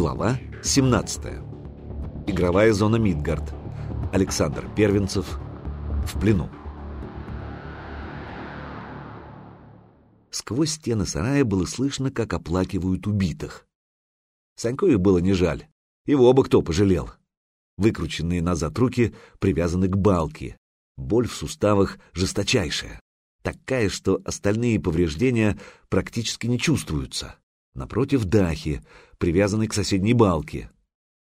Глава 17. Игровая зона Мидгард. Александр Первенцев. В плену. Сквозь стены сарая было слышно, как оплакивают убитых. Саньку их было не жаль. Его бы кто пожалел. Выкрученные назад руки привязаны к балке. Боль в суставах жесточайшая. Такая, что остальные повреждения практически не чувствуются. Напротив Дахи, привязанный к соседней балке.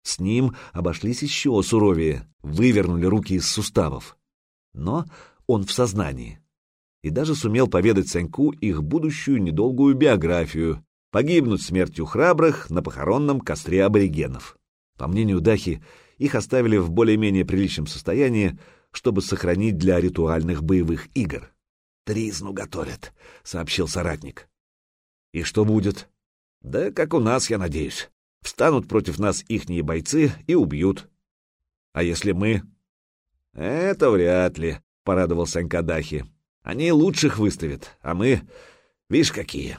С ним обошлись еще суровее, вывернули руки из суставов. Но он в сознании. И даже сумел поведать Саньку их будущую недолгую биографию, погибнуть смертью храбрых на похоронном костре аборигенов. По мнению Дахи, их оставили в более-менее приличном состоянии, чтобы сохранить для ритуальных боевых игр. «Тризну готовят», — сообщил соратник. «И что будет?» «Да как у нас, я надеюсь. Встанут против нас ихние бойцы и убьют. А если мы...» «Это вряд ли», — порадовал Санька Дахи. «Они лучших выставят, а мы... Видишь, какие.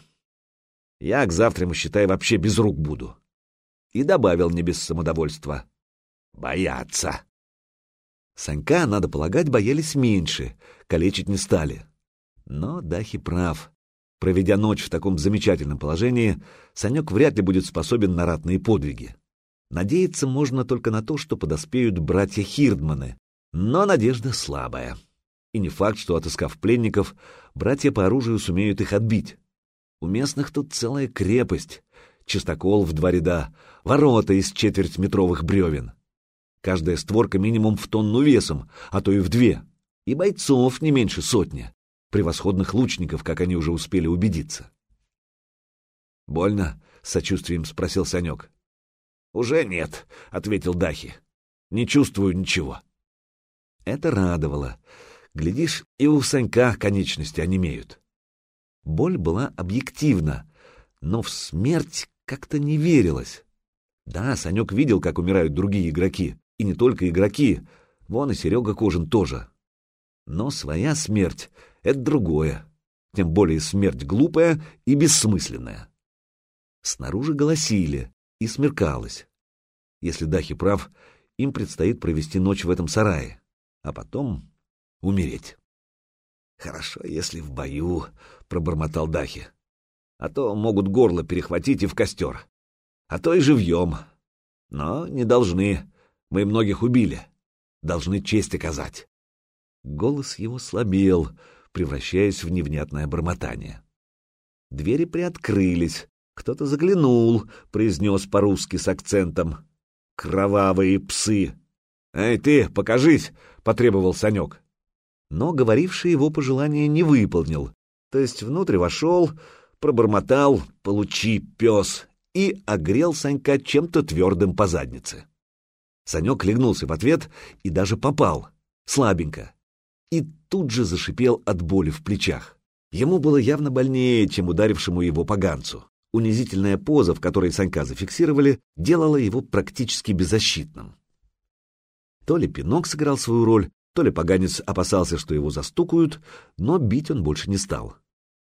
Я к завтраму, считай, вообще без рук буду». И добавил не без самодовольства. «Боятся». Санька, надо полагать, боялись меньше, калечить не стали. Но Дахи прав. Проведя ночь в таком замечательном положении, Санек вряд ли будет способен на ратные подвиги. Надеяться можно только на то, что подоспеют братья Хирдманы, но надежда слабая. И не факт, что, отыскав пленников, братья по оружию сумеют их отбить. У местных тут целая крепость, чистокол в два ряда, ворота из четвертьметровых бревен. Каждая створка минимум в тонну весом, а то и в две, и бойцов не меньше сотни превосходных лучников, как они уже успели убедиться. «Больно?» — с сочувствием спросил Санек. «Уже нет», — ответил Дахи. «Не чувствую ничего». Это радовало. Глядишь, и у Санька конечности онемеют. Боль была объективна, но в смерть как-то не верилось. Да, Санек видел, как умирают другие игроки, и не только игроки, вон и Серега Кожин тоже. Но своя смерть это другое, тем более смерть глупая и бессмысленная. Снаружи голосили, и смеркалось. Если Дахи прав, им предстоит провести ночь в этом сарае, а потом умереть. «Хорошо, если в бою», — пробормотал Дахи. «А то могут горло перехватить и в костер. А то и живьем. Но не должны. Мы многих убили. Должны честь оказать». Голос его слабел, превращаясь в невнятное бормотание. Двери приоткрылись. Кто-то заглянул, произнес по-русски с акцентом. «Кровавые псы!» «Эй, ты, покажись!» — потребовал Санек. Но говоривший его пожелание не выполнил. То есть внутрь вошел, пробормотал «получи, пес!» и огрел Санька чем-то твердым по заднице. Санек легнулся в ответ и даже попал. Слабенько и тут же зашипел от боли в плечах. Ему было явно больнее, чем ударившему его поганцу. Унизительная поза, в которой Санька зафиксировали, делала его практически беззащитным. То ли пинок сыграл свою роль, то ли поганец опасался, что его застукают, но бить он больше не стал.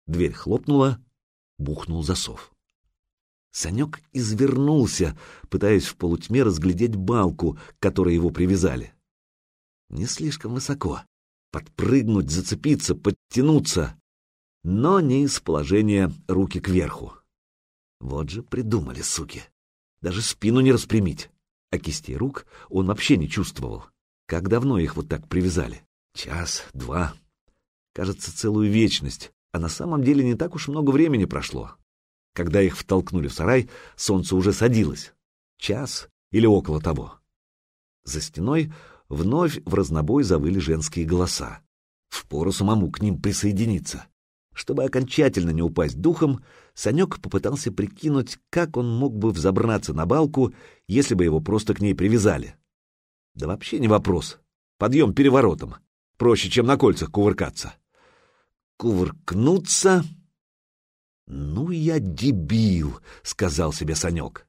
Дверь хлопнула, бухнул засов. Санек извернулся, пытаясь в полутьме разглядеть балку, к которой его привязали. Не слишком высоко, подпрыгнуть, зацепиться, подтянуться, но не из положения руки кверху. Вот же придумали, суки. Даже спину не распрямить. А кистей рук он вообще не чувствовал. Как давно их вот так привязали? Час, два. Кажется, целую вечность. А на самом деле не так уж много времени прошло. Когда их втолкнули в сарай, солнце уже садилось. Час или около того. За стеной вновь в разнобой завыли женские голоса. Впору самому к ним присоединиться. Чтобы окончательно не упасть духом, Санек попытался прикинуть, как он мог бы взобраться на балку, если бы его просто к ней привязали. Да вообще не вопрос. Подъем переворотом. Проще, чем на кольцах кувыркаться. Кувыркнуться... «Ну я дебил», — сказал себе Санек.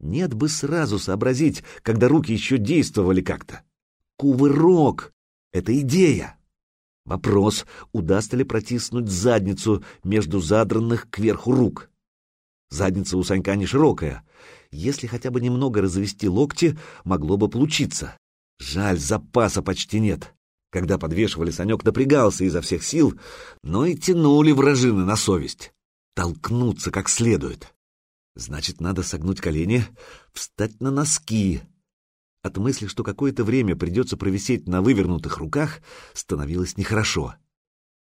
Нет бы сразу сообразить, когда руки еще действовали как-то. Кувырок — это идея. Вопрос, удастся ли протиснуть задницу между задранных кверху рук. Задница у Санька не широкая. Если хотя бы немного развести локти, могло бы получиться. Жаль, запаса почти нет. Когда подвешивали, Санек напрягался изо всех сил, но и тянули вражины на совесть. Толкнуться как следует. Значит, надо согнуть колени, встать на носки. От мысли, что какое-то время придется провисеть на вывернутых руках, становилось нехорошо.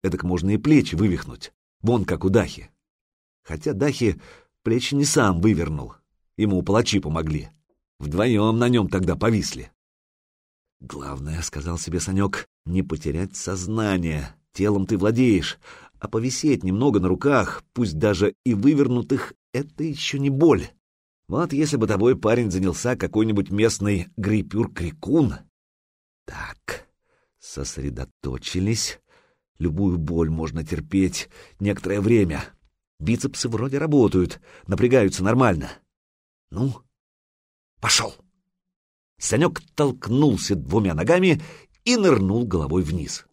Эдак можно и плечи вывихнуть, вон как у Дахи. Хотя Дахи плечи не сам вывернул, ему палачи помогли. Вдвоем на нем тогда повисли. «Главное, — сказал себе Санек, — не потерять сознание. Телом ты владеешь, а повисеть немного на руках, пусть даже и вывернутых, — это еще не боль. Вот если бы тобой парень занялся какой-нибудь местный грипюр-крикун. Так, сосредоточились. Любую боль можно терпеть некоторое время. Бицепсы вроде работают, напрягаются нормально. Ну, пошел. Санек толкнулся двумя ногами и нырнул головой вниз.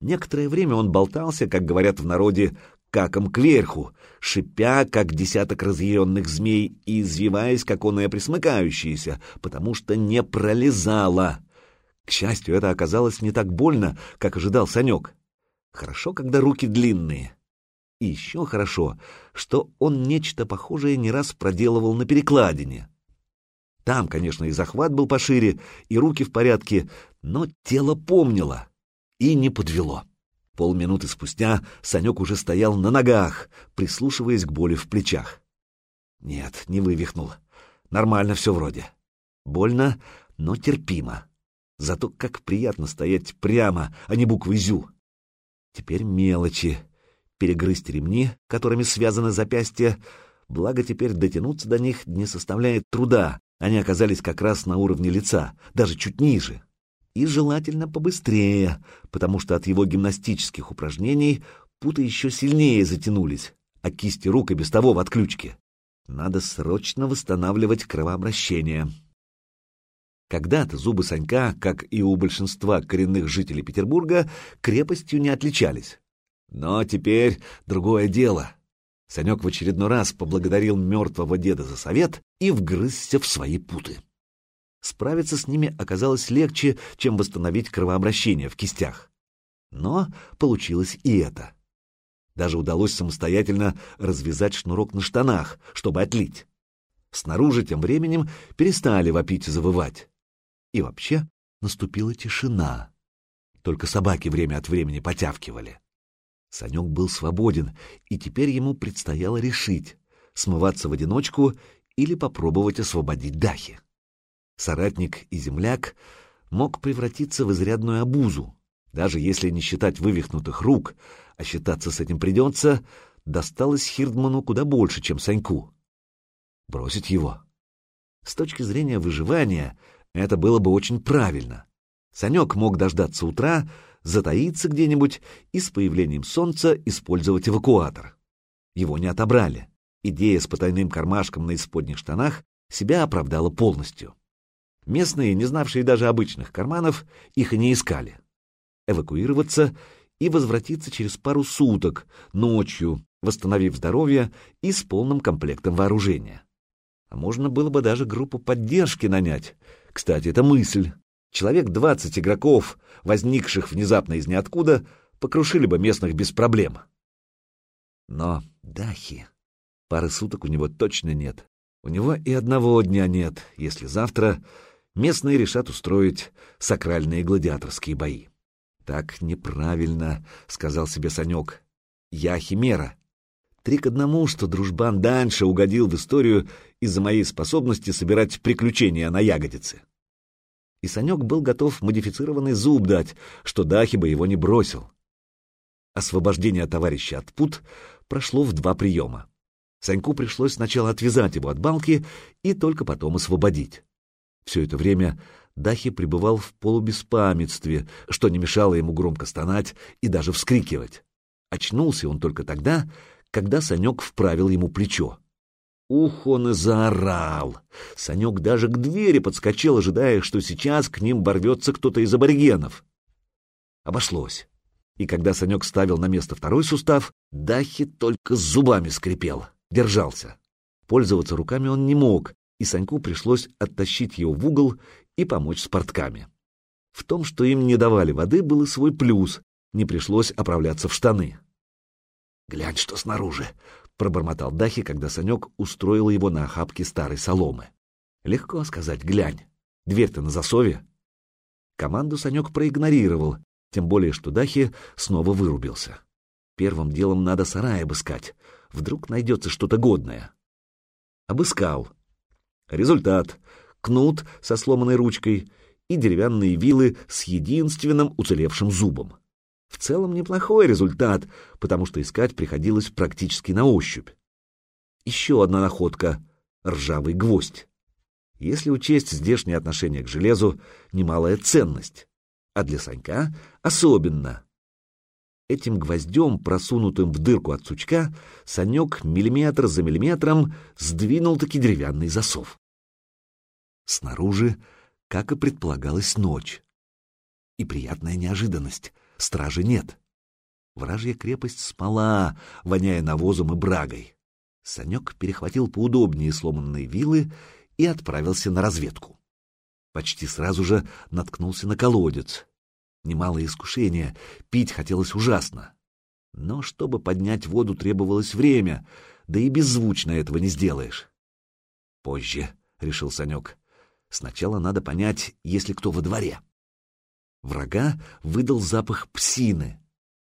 Некоторое время он болтался, как говорят в народе, каком кверху, шипя, как десяток разъяренных змей, и извиваясь, как оное присмыкающееся, потому что не пролезало. К счастью, это оказалось не так больно, как ожидал Санек. Хорошо, когда руки длинные. И еще хорошо, что он нечто похожее не раз проделывал на перекладине. Там, конечно, и захват был пошире, и руки в порядке, но тело помнило и не подвело. Полминуты спустя Санек уже стоял на ногах, прислушиваясь к боли в плечах. Нет, не вывихнул. Нормально все вроде. Больно, но терпимо. Зато как приятно стоять прямо, а не буквой «зю». Теперь мелочи. Перегрызть ремни, которыми связаны запястья, благо теперь дотянуться до них не составляет труда, они оказались как раз на уровне лица, даже чуть ниже. И желательно побыстрее, потому что от его гимнастических упражнений путы еще сильнее затянулись, а кисти рук и без того в отключке. Надо срочно восстанавливать кровообращение. Когда-то зубы Санька, как и у большинства коренных жителей Петербурга, крепостью не отличались. Но теперь другое дело. Санек в очередной раз поблагодарил мертвого деда за совет и вгрызся в свои путы. Справиться с ними оказалось легче, чем восстановить кровообращение в кистях. Но получилось и это. Даже удалось самостоятельно развязать шнурок на штанах, чтобы отлить. Снаружи тем временем перестали вопить и завывать. И вообще наступила тишина. Только собаки время от времени потявкивали. Санек был свободен, и теперь ему предстояло решить, смываться в одиночку или попробовать освободить Дахи. Соратник и земляк мог превратиться в изрядную обузу, даже если не считать вывихнутых рук, а считаться с этим придется, досталось Хирдману куда больше, чем Саньку. Бросить его? С точки зрения выживания это было бы очень правильно. Санек мог дождаться утра, затаиться где-нибудь и с появлением солнца использовать эвакуатор. Его не отобрали. Идея с потайным кармашком на исподних штанах себя оправдала полностью. Местные, не знавшие даже обычных карманов, их и не искали. Эвакуироваться и возвратиться через пару суток, ночью, восстановив здоровье и с полным комплектом вооружения. А можно было бы даже группу поддержки нанять. Кстати, это мысль. Человек двадцать игроков, возникших внезапно из ниоткуда, покрушили бы местных без проблем. Но Дахи... Пары суток у него точно нет. У него и одного дня нет, если завтра местные решат устроить сакральные гладиаторские бои. «Так неправильно», — сказал себе Санек. «Я химера. Три к одному, что дружбан дальше угодил в историю из-за моей способности собирать приключения на ягодице и Санек был готов модифицированный зуб дать, что Дахи бы его не бросил. Освобождение товарища от пут прошло в два приема. Саньку пришлось сначала отвязать его от балки и только потом освободить. Все это время Дахи пребывал в полубеспамятстве, что не мешало ему громко стонать и даже вскрикивать. Очнулся он только тогда, когда Санек вправил ему плечо. Ух, он и заорал. Санек даже к двери подскочил, ожидая, что сейчас к ним ворвется кто-то из аборигенов. Обошлось. И когда Санек ставил на место второй сустав, Дахи только зубами скрипел, держался. Пользоваться руками он не мог, и Саньку пришлось оттащить его в угол и помочь с портками. В том, что им не давали воды, был и свой плюс, не пришлось оправляться в штаны. «Глянь, что снаружи!» — пробормотал Дахи, когда Санек устроил его на охапке старой соломы. «Легко сказать, глянь. Дверь-то на засове». Команду Санек проигнорировал, тем более, что Дахи снова вырубился. Первым делом надо сарай обыскать. Вдруг найдется что-то годное. Обыскал. Результат. Кнут со сломанной ручкой и деревянные вилы с единственным уцелевшим зубом. В целом неплохой результат, потому что искать приходилось практически на ощупь. Еще одна находка — ржавый гвоздь. Если учесть здешнее отношение к железу, немалая ценность. А для Санька особенно. Этим гвоздем, просунутым в дырку от сучка, Санек миллиметр за миллиметром сдвинул-таки деревянный засов. Снаружи, как и предполагалось, ночь. И приятная неожиданность — стражи нет. Вражья крепость спала, воняя навозом и брагой. Санек перехватил поудобнее сломанные вилы и отправился на разведку. Почти сразу же наткнулся на колодец. Немалое искушение, пить хотелось ужасно. Но чтобы поднять воду требовалось время, да и беззвучно этого не сделаешь. «Позже», — решил Санек. «Сначала надо понять, есть ли кто во дворе». Врага выдал запах псины.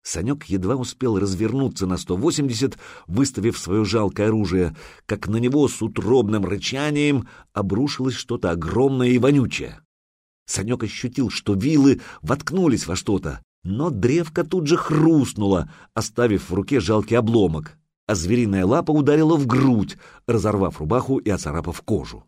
Санек едва успел развернуться на 180, выставив свое жалкое оружие, как на него с утробным рычанием обрушилось что-то огромное и вонючее. Санек ощутил, что вилы воткнулись во что-то, но древко тут же хрустнуло, оставив в руке жалкий обломок, а звериная лапа ударила в грудь, разорвав рубаху и оцарапав кожу.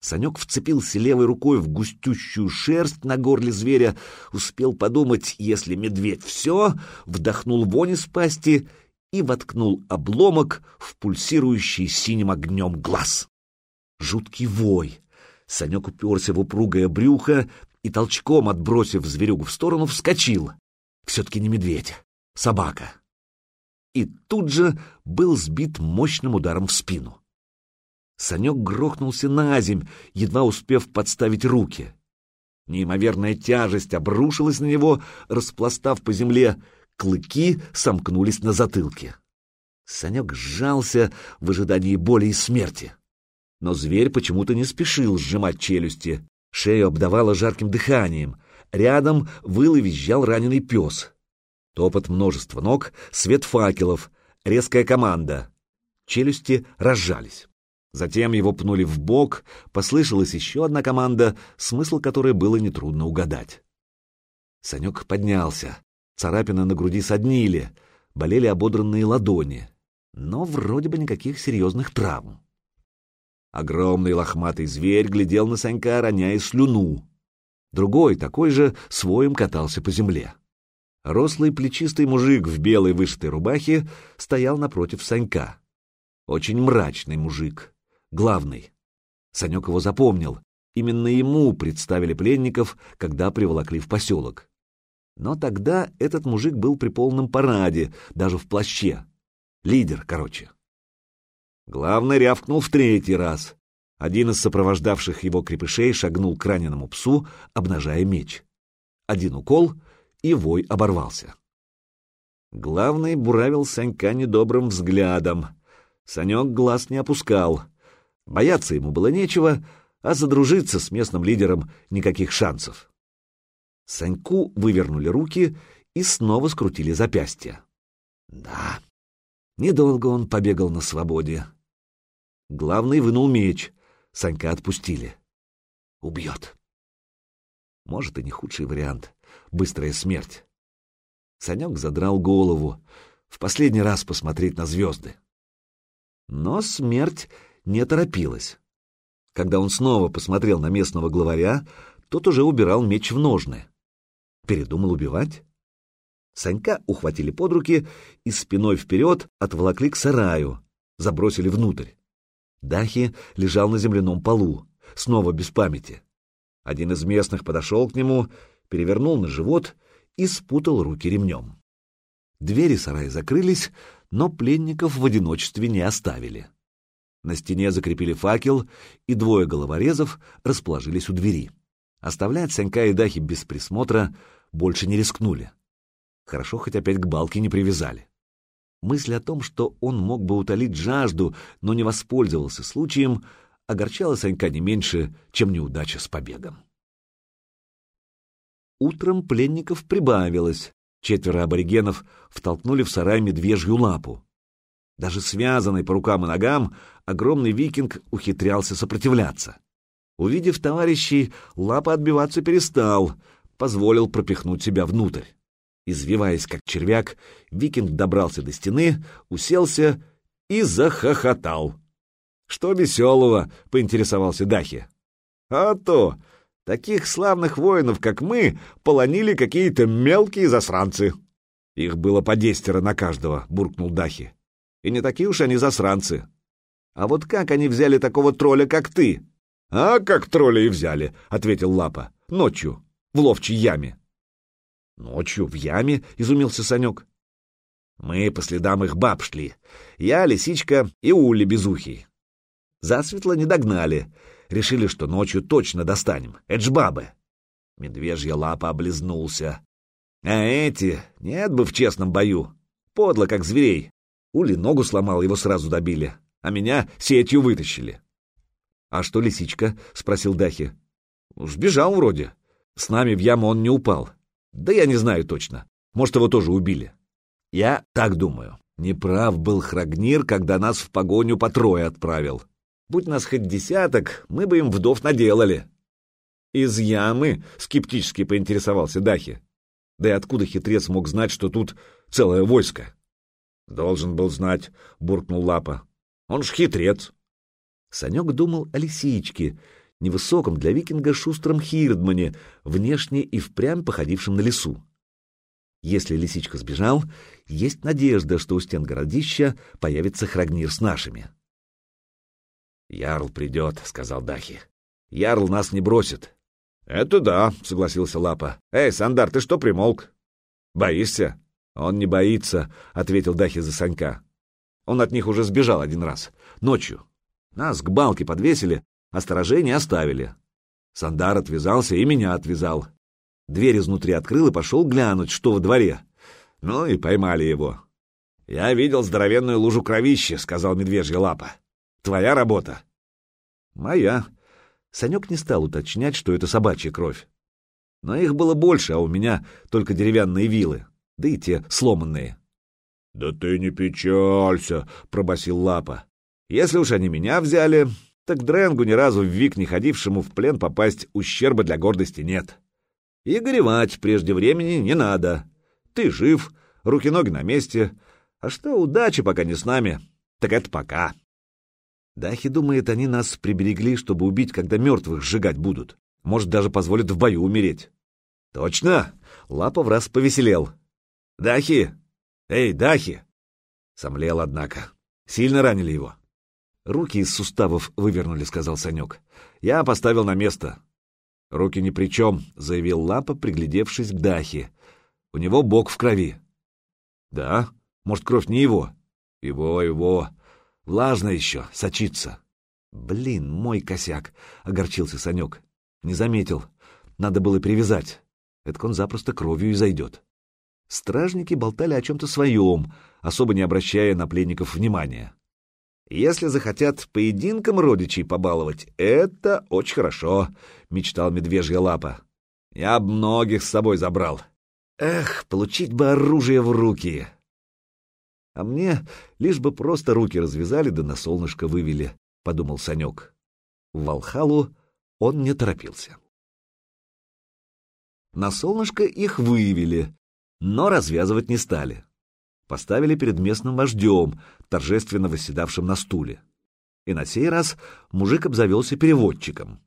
Санек вцепился левой рукой в густющую шерсть на горле зверя, успел подумать, если медведь все, вдохнул вонь из пасти и воткнул обломок в пульсирующий синим огнем глаз. Жуткий вой. Санек уперся в упругое брюхо и, толчком отбросив зверюгу в сторону, вскочил. Все-таки не медведь, собака. И тут же был сбит мощным ударом в спину. Санек грохнулся на земь, едва успев подставить руки. Неимоверная тяжесть обрушилась на него, распластав по земле, клыки сомкнулись на затылке. Санек сжался в ожидании боли и смерти. Но зверь почему-то не спешил сжимать челюсти. Шею обдавало жарким дыханием. Рядом выл и визжал раненый пес. Топот множества ног, свет факелов, резкая команда. Челюсти разжались. Затем его пнули в бок, послышалась еще одна команда, смысл которой было нетрудно угадать. Санек поднялся. Царапины на груди соднили, болели ободранные ладони, но вроде бы никаких серьезных травм. Огромный лохматый зверь глядел на Санька, роняя слюну. Другой, такой же, своим катался по земле. Рослый плечистый мужик в белой вышитой рубахе стоял напротив Санька. Очень мрачный мужик главный. Санек его запомнил. Именно ему представили пленников, когда приволокли в поселок. Но тогда этот мужик был при полном параде, даже в плаще. Лидер, короче. Главный рявкнул в третий раз. Один из сопровождавших его крепышей шагнул к раненому псу, обнажая меч. Один укол, и вой оборвался. Главный буравил Санька недобрым взглядом. Санек глаз не опускал. Бояться ему было нечего, а задружиться с местным лидером никаких шансов. Саньку вывернули руки и снова скрутили запястья. Да, недолго он побегал на свободе. Главный вынул меч, Санька отпустили. Убьет. Может, и не худший вариант — быстрая смерть. Санек задрал голову, в последний раз посмотреть на звезды. Но смерть не торопилась. Когда он снова посмотрел на местного главаря, тот уже убирал меч в ножны. Передумал убивать? Санька ухватили под руки и спиной вперед отволокли к сараю, забросили внутрь. Дахи лежал на земляном полу, снова без памяти. Один из местных подошел к нему, перевернул на живот и спутал руки ремнем. Двери сарая закрылись, но пленников в одиночестве не оставили. На стене закрепили факел, и двое головорезов расположились у двери. Оставлять Санька и Дахи без присмотра больше не рискнули. Хорошо, хоть опять к балке не привязали. Мысль о том, что он мог бы утолить жажду, но не воспользовался случаем, огорчала Санька не меньше, чем неудача с побегом. Утром пленников прибавилось. Четверо аборигенов втолкнули в сарай медвежью лапу. Даже связанный по рукам и ногам, огромный викинг ухитрялся сопротивляться. Увидев товарищей, лапа отбиваться перестал, позволил пропихнуть себя внутрь. Извиваясь, как червяк, викинг добрался до стены, уселся и захохотал. «Что веселого?» — поинтересовался Дахи. «А то! Таких славных воинов, как мы, полонили какие-то мелкие засранцы!» «Их было по десятеро на каждого», — буркнул Дахи. «И не такие уж они засранцы. А вот как они взяли такого тролля, как ты?» «А как тролля и взяли», — ответил Лапа. «Ночью, в ловчей яме». «Ночью в яме?» — изумился Санек. «Мы по следам их баб шли. Я, Лисичка и Ули Безухий. Засветло не догнали. Решили, что ночью точно достанем. Это ж бабы». Медвежья лапа облизнулся. «А эти? Нет бы в честном бою. Подло, как зверей. Ули ногу сломал, его сразу добили. А меня сетью вытащили». «А что лисичка?» — спросил Дахи. «Сбежал вроде. С нами в яму он не упал. Да я не знаю точно. Может, его тоже убили. Я так думаю. Неправ был Храгнир, когда нас в погоню по трое отправил. Будь нас хоть десяток, мы бы им вдов наделали. Из ямы скептически поинтересовался Дахи. Да и откуда хитрец мог знать, что тут целое войско? Должен был знать, буркнул Лапа. Он ж хитрец. Санек думал о лисичке, невысоком для викинга шустром Хирдмане, внешне и впрямь походившем на лесу. Если лисичка сбежал, есть надежда, что у стен городища появится Храгнир с нашими. «Ярл придет», — сказал Дахи. «Ярл нас не бросит». «Это да», — согласился Лапа. «Эй, Сандар, ты что примолк? Боишься?» «Он не боится», — ответил Дахи за Санька. «Он от них уже сбежал один раз. Ночью. Нас к балке подвесили, а сторожей не оставили. Сандар отвязался и меня отвязал. Дверь изнутри открыл и пошел глянуть, что во дворе. Ну и поймали его. «Я видел здоровенную лужу кровища», — сказал медвежья лапа. «Твоя работа?» «Моя». Санек не стал уточнять, что это собачья кровь. Но их было больше, а у меня только деревянные вилы, да и те сломанные. «Да ты не печалься», — пробасил Лапа. «Если уж они меня взяли, так Дренгу ни разу в Вик не ходившему в плен попасть ущерба для гордости нет. И горевать прежде времени не надо. Ты жив, руки-ноги на месте. А что удачи пока не с нами, так это пока. Дахи думает, они нас приберегли, чтобы убить, когда мертвых сжигать будут. Может, даже позволят в бою умереть. Точно? Лапа в раз повеселел. Дахи! Эй, Дахи! Сомлел, однако. Сильно ранили его. «Руки из суставов вывернули», — сказал Санек. «Я поставил на место». «Руки ни при чем», — заявил Лапа, приглядевшись к Дахе. «У него бок в крови». «Да? Может, кровь не его?» «Его, его. Влажно еще, сочится». «Блин, мой косяк», — огорчился Санек. «Не заметил. Надо было привязать. Это он запросто кровью и зайдет». Стражники болтали о чем-то своем, особо не обращая на пленников внимания. Если захотят поединком родичей побаловать, это очень хорошо, — мечтал медвежья лапа. Я многих с собой забрал. Эх, получить бы оружие в руки. А мне лишь бы просто руки развязали да на солнышко вывели, — подумал Санек. В Волхалу он не торопился. На солнышко их вывели, но развязывать не стали поставили перед местным вождем, торжественно восседавшим на стуле. И на сей раз мужик обзавелся переводчиком.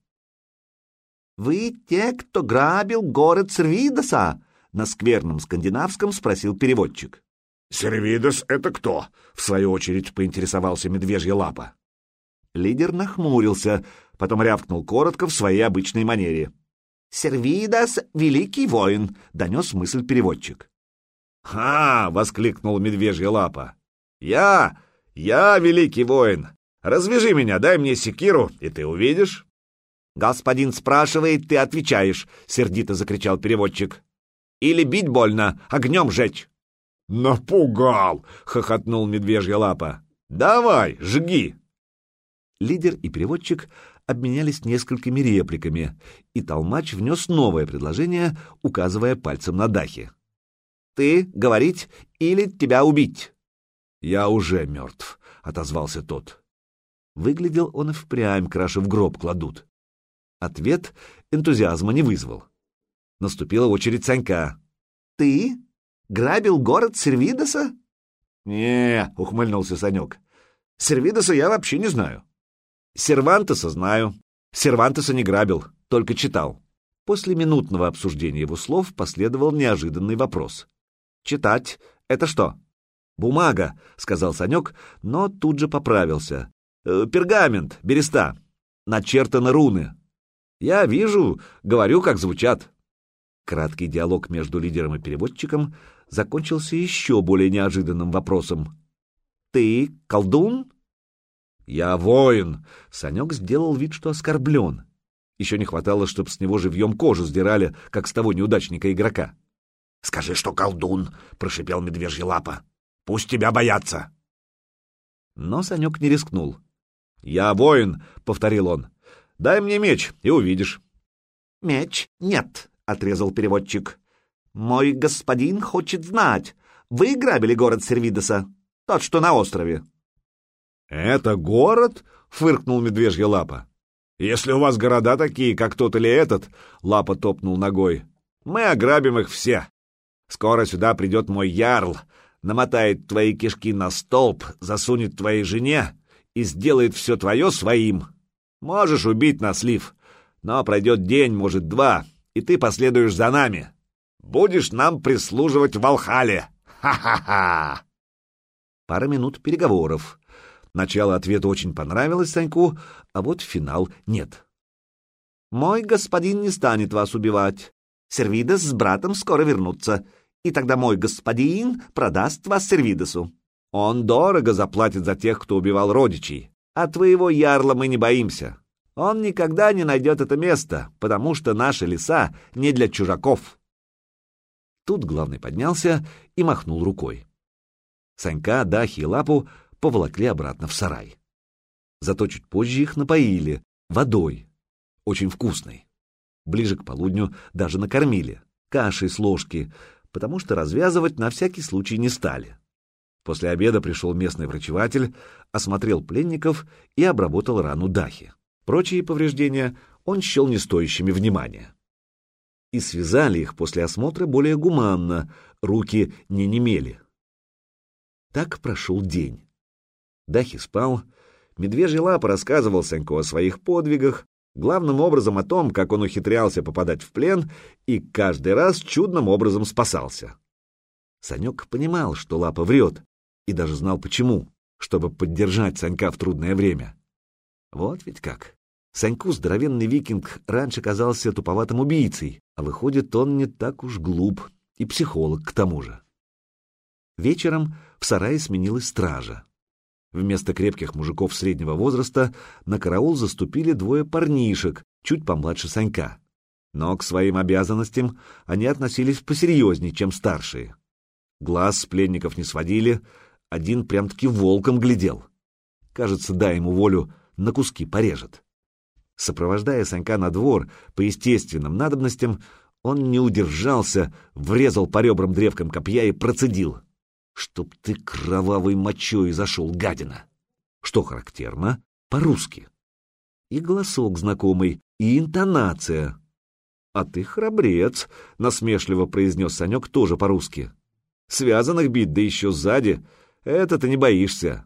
«Вы те, кто грабил город Сервидоса?» — на скверном скандинавском спросил переводчик. «Сервидос — это кто?» — в свою очередь поинтересовался медвежья лапа. Лидер нахмурился, потом рявкнул коротко в своей обычной манере. «Сервидос — великий воин», — донес мысль переводчик. «Ха!» — воскликнул медвежья лапа. «Я! Я великий воин! Развяжи меня, дай мне секиру, и ты увидишь. «Господин спрашивает, ты отвечаешь», — сердито закричал переводчик. «Или бить больно, огнем жечь». «Напугал!» — хохотнул медвежья лапа. «Давай, жги!» Лидер и переводчик обменялись несколькими репликами, и Толмач внес новое предложение, указывая пальцем на Дахи. «Ты говорить или тебя убить?» «Я уже мертв», — отозвался тот. Выглядел он и впрямь, краши в гроб кладут. Ответ энтузиазма не вызвал. Наступила очередь Санька. «Ты грабил город Сервидоса?» «Не», — ухмыльнулся Санек. «Сервидоса я вообще не знаю». «Сервантеса знаю. Сервантеса не грабил, только читал». После минутного обсуждения его слов последовал неожиданный вопрос. «Читать — это что?» «Бумага», — сказал Санек, но тут же поправился. «Э, «Пергамент, береста. Начертаны руны. Я вижу, говорю, как звучат. Краткий диалог между лидером и переводчиком закончился еще более неожиданным вопросом. «Ты колдун?» «Я воин!» — Санек сделал вид, что оскорблен. Еще не хватало, чтобы с него живьем кожу сдирали, как с того неудачника-игрока. «Скажи, что колдун!» — прошипел медвежья лапа. «Пусть тебя боятся!» Но Санек не рискнул. «Я воин!» — повторил он. Дай мне меч, и увидишь. — Меч нет, — отрезал переводчик. — Мой господин хочет знать. Вы грабили город Сервидоса? Тот, что на острове. — Это город? — фыркнул медвежья лапа. — Если у вас города такие, как тот или этот, — лапа топнул ногой, — мы ограбим их все. Скоро сюда придет мой ярл, намотает твои кишки на столб, засунет твоей жене и сделает все твое своим. — Можешь убить нас, Лив, но пройдет день, может, два, и ты последуешь за нами. Будешь нам прислуживать в Волхале. Ха-ха-ха!» Пара минут переговоров. Начало ответа очень понравилось Саньку, а вот финал нет. «Мой господин не станет вас убивать. Сервидес с братом скоро вернутся, и тогда мой господин продаст вас Сервидесу. Он дорого заплатит за тех, кто убивал родичей. А твоего ярла мы не боимся. Он никогда не найдет это место, потому что наши леса не для чужаков. Тут главный поднялся и махнул рукой. Санька, Дахи и Лапу поволокли обратно в сарай. Зато чуть позже их напоили водой, очень вкусной. Ближе к полудню даже накормили, кашей с ложки, потому что развязывать на всякий случай не стали. После обеда пришел местный врачеватель, осмотрел пленников и обработал рану Дахи. Прочие повреждения он счел не стоящими внимания. И связали их после осмотра более гуманно, руки не немели. Так прошел день. Дахи спал, медвежий лапа рассказывал Санько о своих подвигах, главным образом о том, как он ухитрялся попадать в плен и каждый раз чудным образом спасался. Санек понимал, что лапа врет, и даже знал почему, чтобы поддержать Санька в трудное время. Вот ведь как. Саньку здоровенный викинг раньше казался туповатым убийцей, а выходит, он не так уж глуп и психолог к тому же. Вечером в сарае сменилась стража. Вместо крепких мужиков среднего возраста на караул заступили двое парнишек, чуть помладше Санька. Но к своим обязанностям они относились посерьезнее, чем старшие. Глаз с пленников не сводили, один прям-таки волком глядел. Кажется, дай ему волю, на куски порежет. Сопровождая Санька на двор по естественным надобностям, он не удержался, врезал по ребрам древком копья и процедил. «Чтоб ты кровавой мочой зашел, гадина!» Что характерно, по-русски. И голосок знакомый, и интонация. «А ты храбрец», — насмешливо произнес Санек тоже по-русски. «Связанных бить, да еще сзади, это ты не боишься.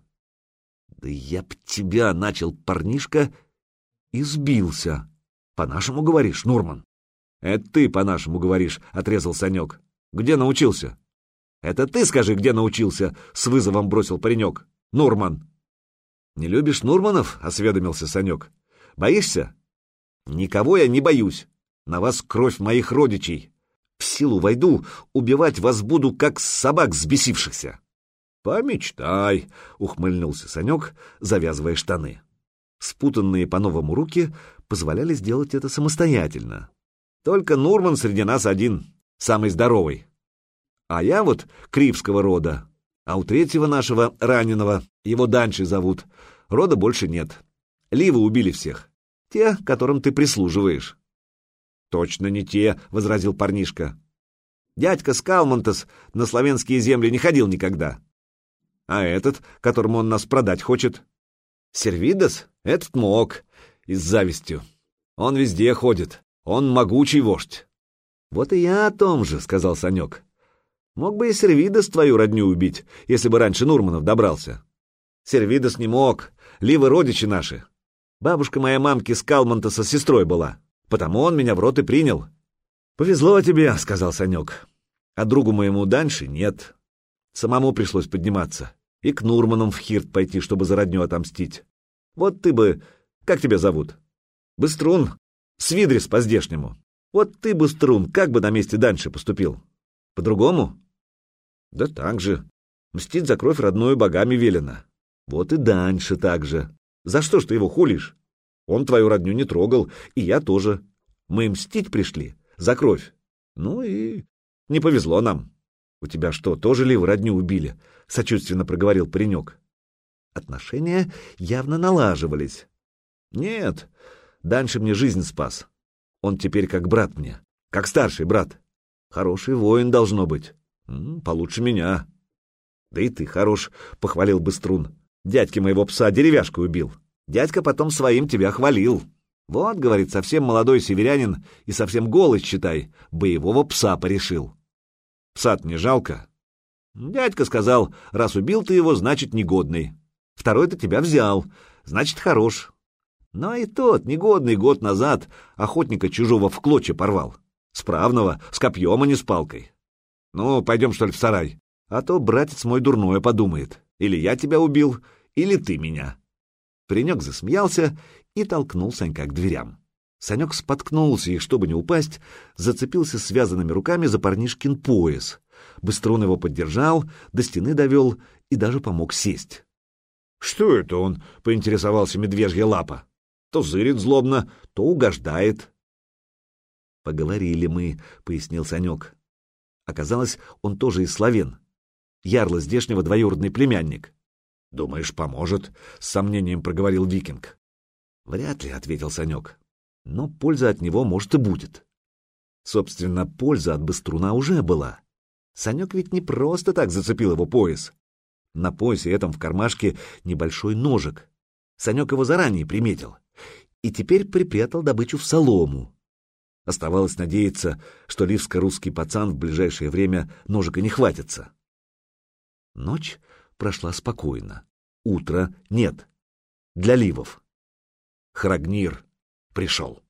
Да я б тебя начал, парнишка, и сбился. По-нашему говоришь, Нурман? Это ты по-нашему говоришь, отрезал Санек. Где научился? Это ты скажи, где научился, с вызовом бросил паренек. Нурман. Не любишь Нурманов? осведомился Санек. Боишься? Никого я не боюсь. На вас кровь моих родичей. В силу войду, убивать вас буду, как собак взбесившихся. Помечтай, ухмыльнулся Санек, завязывая штаны. Спутанные по-новому руки позволяли сделать это самостоятельно. Только Нурман среди нас один, самый здоровый. А я вот Кривского рода, а у третьего нашего раненого, его Данчей зовут, рода больше нет. Ливы убили всех. Те, которым ты прислуживаешь. Точно не те, — возразил парнишка. Дядька Скалмонтес на славянские земли не ходил никогда. А этот, которому он нас продать хочет? Сервидос? Этот мог. И с завистью. Он везде ходит. Он могучий вождь. Вот и я о том же, — сказал Санек. Мог бы и Сервидос твою родню убить, если бы раньше Нурманов добрался. Сервидос не мог. Ливы родичи наши. Бабушка моя мамки с Калмонта со сестрой была. Потому он меня в рот и принял. Повезло тебе, — сказал Санек. А другу моему Даньше нет. Самому пришлось подниматься. И к Нурманам в Хирт пойти, чтобы за родню отомстить. Вот ты бы... Как тебя зовут? Быструн. Свидрис по-здешнему. Вот ты, Быструн, как бы на месте Даньше поступил? По-другому? Да так же. Мстить за кровь родную богами велено. Вот и дальше так же. За что ж ты его хулишь? Он твою родню не трогал, и я тоже. Мы мстить пришли. За кровь. Ну и не повезло нам. У тебя что, тоже ли в родню убили? Сочувственно проговорил паренек. Отношения явно налаживались. Нет, дальше мне жизнь спас. Он теперь как брат мне, как старший брат. Хороший воин должно быть. Получше меня. Да и ты хорош, — похвалил Быструн. Дядьки моего пса деревяшкой убил. Дядька потом своим тебя хвалил. Вот, говорит, совсем молодой северянин и совсем голый, считай, боевого пса порешил. пса не жалко? Дядька сказал, раз убил ты его, значит, негодный. Второй-то тебя взял, значит, хорош. Но и тот, негодный год назад, охотника чужого в клочья порвал. Справного, с копьем, а не с палкой. Ну, пойдем, что ли, в сарай. А то братец мой дурное подумает. Или я тебя убил, или ты меня. Паренек засмеялся и толкнул Санька к дверям. Санек споткнулся и, чтобы не упасть, зацепился связанными руками за парнишкин пояс. Быструн его поддержал, до стены довел и даже помог сесть. — Что это он? — поинтересовался медвежья лапа. — То зырит злобно, то угождает. — Поговорили мы, — пояснил Санек. Оказалось, он тоже из славен. Ярло здешнего двоюродный племянник. — Думаешь, поможет? — с сомнением проговорил викинг. — Вряд ли, — ответил Санек. — Но польза от него, может, и будет. Собственно, польза от быструна уже была. Санек ведь не просто так зацепил его пояс. На поясе этом в кармашке небольшой ножик. Санек его заранее приметил. И теперь припрятал добычу в солому. Оставалось надеяться, что ливско-русский пацан в ближайшее время ножика не хватится. Ночь прошла спокойно. Утро нет. Для ливов. Храгнир пришел.